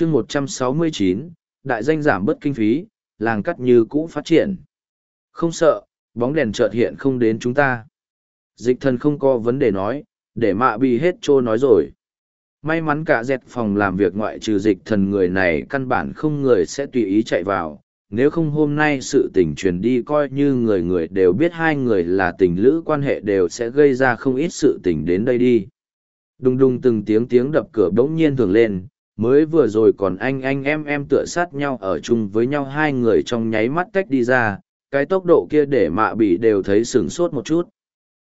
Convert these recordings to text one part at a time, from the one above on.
chương một trăm sáu mươi chín đại danh giảm bớt kinh phí, làng cắt như cũ phát triển. Không sợ, bóng đèn chợt hiện không đến chúng ta. Dịch thần không có vấn đề nói, để mạ bị hết trô nói rồi. May mắn cả dẹt phòng làm việc ngoại trừ dịch thần người này căn bản không người sẽ tùy ý chạy vào. Nếu không hôm nay sự tình truyền đi coi như người người đều biết hai người là tình lữ quan hệ đều sẽ gây ra không ít sự tình đến đây đi. Đùng đùng từng tiếng tiếng đập cửa bỗng nhiên thường lên, mới vừa rồi còn anh anh em em tựa sát nhau ở chung với nhau hai người trong nháy mắt tách đi ra, cái tốc độ kia để mạ bị đều thấy sửng sốt một chút.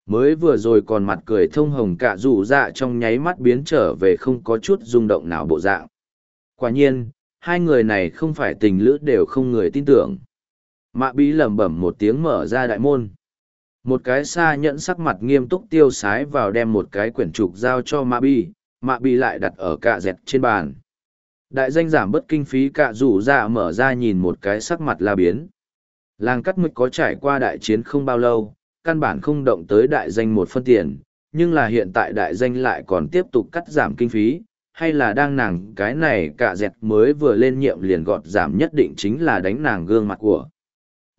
Mới vừa rồi còn mặt cười thông hồng cả rủ dạ trong nháy mắt biến trở về không có chút rung động nào bộ dạng. Quả nhiên hai người này không phải tình lữ đều không người tin tưởng. Mạ bí lẩm bẩm một tiếng mở ra đại môn. Một cái xa nhẫn sắc mặt nghiêm túc tiêu sái vào đem một cái quyển trục giao cho mạ bi mạ bi lại đặt ở cạ dẹt trên bàn đại danh giảm bất kinh phí cạ rủ dạ mở ra nhìn một cái sắc mặt la biến làng cắt mực có trải qua đại chiến không bao lâu căn bản không động tới đại danh một phân tiền, nhưng là hiện tại đại danh lại còn tiếp tục cắt giảm kinh phí, hay là đang nàng cái này cạ dẹt mới vừa lên nhiệm liền gọt giảm nhất định chính là đánh nàng gương mặt của.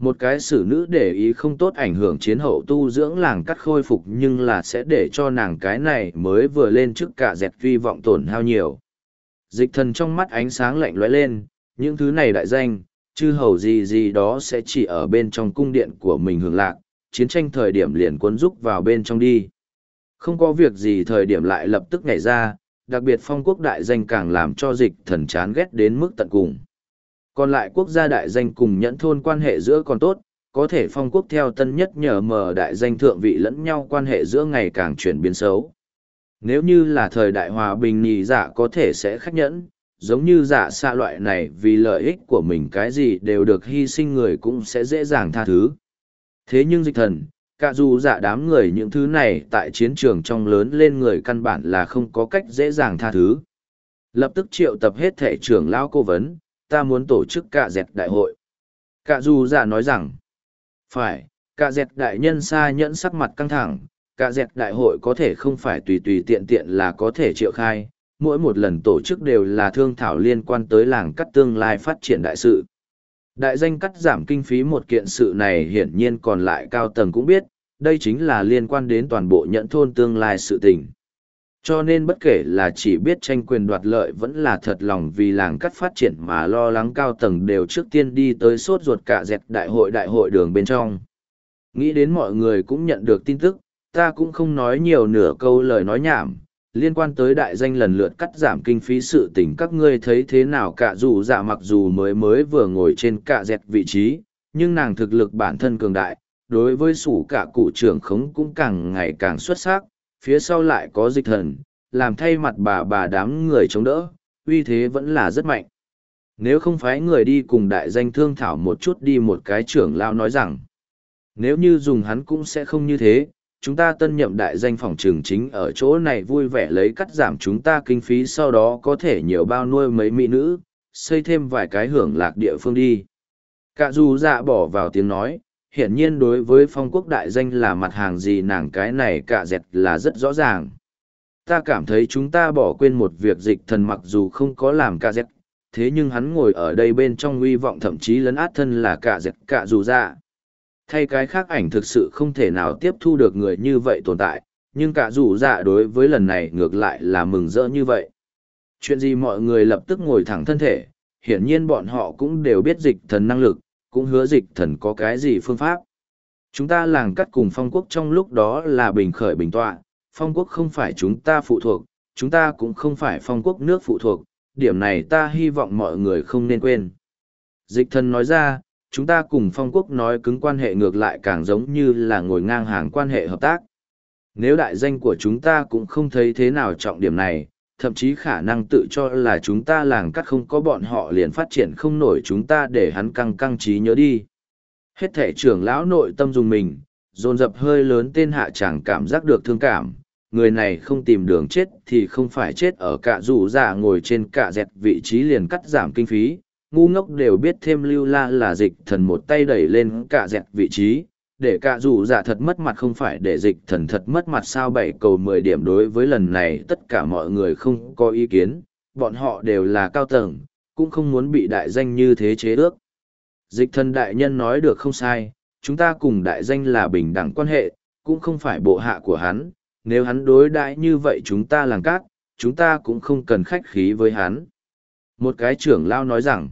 Một cái xử nữ để ý không tốt ảnh hưởng chiến hậu tu dưỡng làng cắt khôi phục nhưng là sẽ để cho nàng cái này mới vừa lên trước cả dẹt vi vọng tổn hao nhiều. Dịch thần trong mắt ánh sáng lạnh lóe lên, những thứ này đại danh, chư hầu gì gì đó sẽ chỉ ở bên trong cung điện của mình hưởng lạc, chiến tranh thời điểm liền cuốn rúc vào bên trong đi. Không có việc gì thời điểm lại lập tức nhảy ra, đặc biệt phong quốc đại danh càng làm cho dịch thần chán ghét đến mức tận cùng. Còn lại quốc gia đại danh cùng nhẫn thôn quan hệ giữa còn tốt, có thể phong quốc theo tân nhất nhờ mờ đại danh thượng vị lẫn nhau quan hệ giữa ngày càng chuyển biến xấu. Nếu như là thời đại hòa bình nhì giả dạ có thể sẽ khách nhẫn, giống như giả dạ xa loại này vì lợi ích của mình cái gì đều được hy sinh người cũng sẽ dễ dàng tha thứ. Thế nhưng dịch thần, cả dù dạ đám người những thứ này tại chiến trường trong lớn lên người căn bản là không có cách dễ dàng tha thứ. Lập tức triệu tập hết thể trưởng lao cố vấn, ta muốn tổ chức cả dẹt đại hội. Cả dù giả nói rằng, phải, cả dẹt đại nhân xa nhẫn sắc mặt căng thẳng, cả dẹt đại hội có thể không phải tùy tùy tiện tiện là có thể triệu khai, mỗi một lần tổ chức đều là thương thảo liên quan tới làng cắt tương lai phát triển đại sự. Đại danh cắt giảm kinh phí một kiện sự này hiển nhiên còn lại cao tầng cũng biết, đây chính là liên quan đến toàn bộ nhận thôn tương lai sự tình. Cho nên bất kể là chỉ biết tranh quyền đoạt lợi vẫn là thật lòng vì làng cắt phát triển mà lo lắng cao tầng đều trước tiên đi tới sốt ruột cả dẹt đại hội đại hội đường bên trong. Nghĩ đến mọi người cũng nhận được tin tức, ta cũng không nói nhiều nửa câu lời nói nhảm, liên quan tới đại danh lần lượt cắt giảm kinh phí sự tình các ngươi thấy thế nào cả dù dạ mặc dù mới mới vừa ngồi trên cả dẹt vị trí nhưng nàng thực lực bản thân cường đại đối với sủ cả cụ trưởng khống cũng càng ngày càng xuất sắc phía sau lại có dịch thần làm thay mặt bà bà đám người chống đỡ uy thế vẫn là rất mạnh nếu không phải người đi cùng đại danh thương thảo một chút đi một cái trưởng lao nói rằng nếu như dùng hắn cũng sẽ không như thế chúng ta tân nhậm đại danh phòng trường chính ở chỗ này vui vẻ lấy cắt giảm chúng ta kinh phí sau đó có thể nhiều bao nuôi mấy mỹ nữ, xây thêm vài cái hưởng lạc địa phương đi. Cả dù dạ bỏ vào tiếng nói, hiển nhiên đối với phong quốc đại danh là mặt hàng gì nàng cái này cả dẹt là rất rõ ràng. Ta cảm thấy chúng ta bỏ quên một việc dịch thần mặc dù không có làm cả dẹt, thế nhưng hắn ngồi ở đây bên trong uy vọng thậm chí lấn át thân là cả dẹt cả dù ra. Thay cái khác ảnh thực sự không thể nào tiếp thu được người như vậy tồn tại, nhưng cả dù dạ đối với lần này ngược lại là mừng rỡ như vậy. Chuyện gì mọi người lập tức ngồi thẳng thân thể, hiển nhiên bọn họ cũng đều biết dịch thần năng lực, cũng hứa dịch thần có cái gì phương pháp. Chúng ta làng cắt cùng phong quốc trong lúc đó là bình khởi bình tọa, phong quốc không phải chúng ta phụ thuộc, chúng ta cũng không phải phong quốc nước phụ thuộc, điểm này ta hy vọng mọi người không nên quên. Dịch thần nói ra, chúng ta cùng phong quốc nói cứng quan hệ ngược lại càng giống như là ngồi ngang hàng quan hệ hợp tác. Nếu đại danh của chúng ta cũng không thấy thế nào trọng điểm này, thậm chí khả năng tự cho là chúng ta làng cắt không có bọn họ liền phát triển không nổi chúng ta để hắn căng căng trí nhớ đi. Hết thể trưởng lão nội tâm dùng mình, dồn dập hơi lớn tên hạ chẳng cảm giác được thương cảm. Người này không tìm đường chết thì không phải chết ở cả rủ giả ngồi trên cả dẹt vị trí liền cắt giảm kinh phí, ngu ngốc đều biết thêm lưu la là dịch thần một tay đẩy lên cả dẹt vị trí để cả dù giả thật mất mặt không phải để dịch thần thật mất mặt sao bảy cầu mười điểm đối với lần này tất cả mọi người không có ý kiến bọn họ đều là cao tầng, cũng không muốn bị đại danh như thế chế ước. Dịch thần đại nhân nói được không sai, chúng ta cùng đại danh là bình đẳng quan hệ, cũng không phải bộ hạ của hắn, nếu hắn đối đãi như vậy chúng ta làng cát, chúng ta cũng không cần khách khí với hắn. Một cái trưởng lao nói rằng,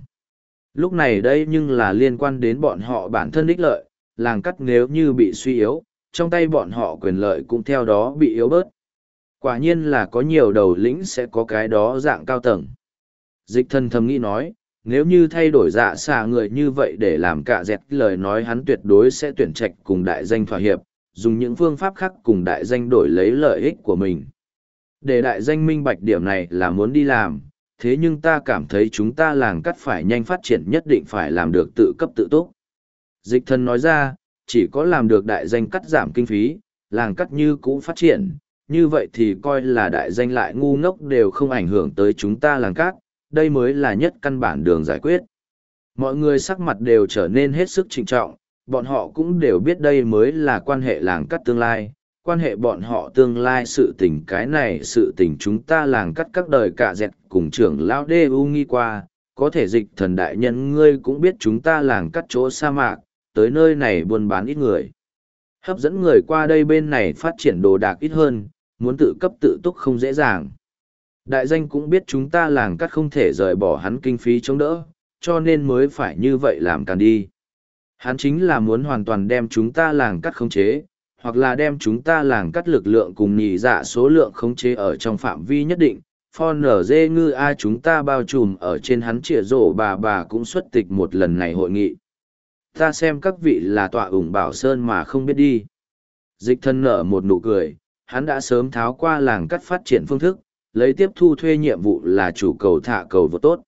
lúc này đây nhưng là liên quan đến bọn họ bản thân ích lợi, làng cắt nếu như bị suy yếu, trong tay bọn họ quyền lợi cũng theo đó bị yếu bớt. Quả nhiên là có nhiều đầu lĩnh sẽ có cái đó dạng cao tầng. Dịch thân thầm nghĩ nói, nếu như thay đổi dạ xạ người như vậy để làm cả dẹt lời nói hắn tuyệt đối sẽ tuyển trạch cùng đại danh thỏa hiệp, dùng những phương pháp khác cùng đại danh đổi lấy lợi ích của mình. Để đại danh minh bạch điểm này là muốn đi làm, thế nhưng ta cảm thấy chúng ta làng cắt phải nhanh phát triển nhất định phải làm được tự cấp tự túc. Dịch thân nói ra, chỉ có làm được đại danh cắt giảm kinh phí, làng cắt như cũ phát triển, như vậy thì coi là đại danh lại ngu ngốc đều không ảnh hưởng tới chúng ta làng cát, đây mới là nhất căn bản đường giải quyết. Mọi người sắc mặt đều trở nên hết sức trịnh trọng, bọn họ cũng đều biết đây mới là quan hệ làng cắt tương lai, quan hệ bọn họ tương lai sự tình cái này sự tình chúng ta làng cắt các đời cả dẹt cùng trưởng lão đê u nghi qua, có thể dịch thần đại nhân ngươi cũng biết chúng ta làng cắt chỗ sa mạc, tới nơi này buôn bán ít người. Hấp dẫn người qua đây bên này phát triển đồ đạc ít hơn, muốn tự cấp tự túc không dễ dàng. Đại danh cũng biết chúng ta làng cắt không thể rời bỏ hắn kinh phí chống đỡ, cho nên mới phải như vậy làm càng đi. Hắn chính là muốn hoàn toàn đem chúng ta làng cắt khống chế, hoặc là đem chúng ta làng cắt lực lượng cùng nhị dạ số lượng khống chế ở trong phạm vi nhất định. Phon nở dê ngư ai chúng ta bao trùm ở trên hắn trịa rổ bà bà cũng xuất tịch một lần này hội nghị. Ta xem các vị là tọa ủng bảo sơn mà không biết đi. Dịch thân nở một nụ cười, hắn đã sớm tháo qua làng cắt phát triển phương thức, lấy tiếp thu thuê nhiệm vụ là chủ cầu thả cầu vô tốt.